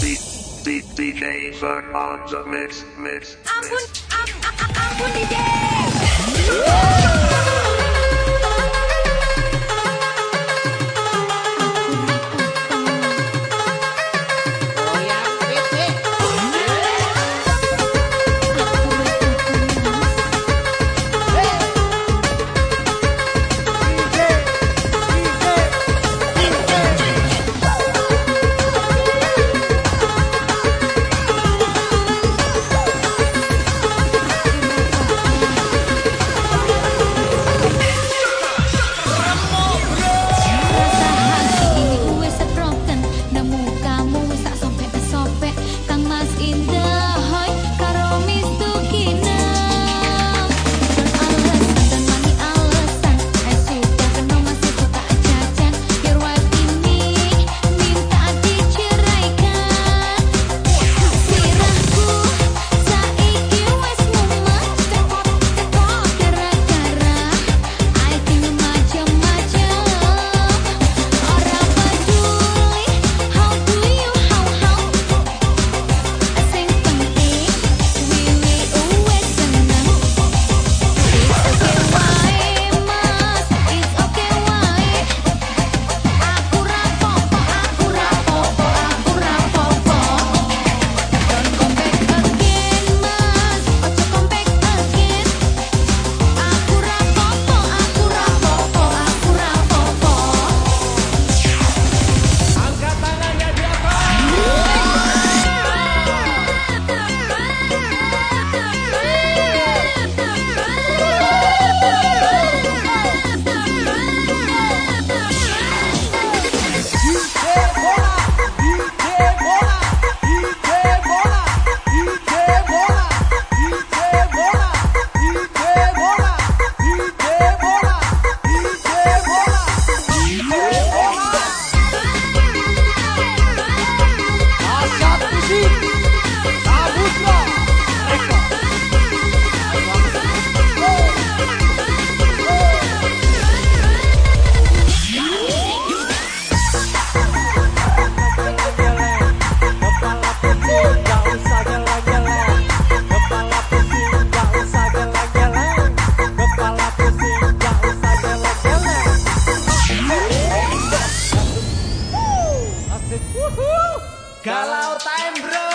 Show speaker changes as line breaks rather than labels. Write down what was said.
D D DJ Fern on the mix, mix. mix.
I'm, I'm, I'm, I'm, I'm, I'm, Galau time bro.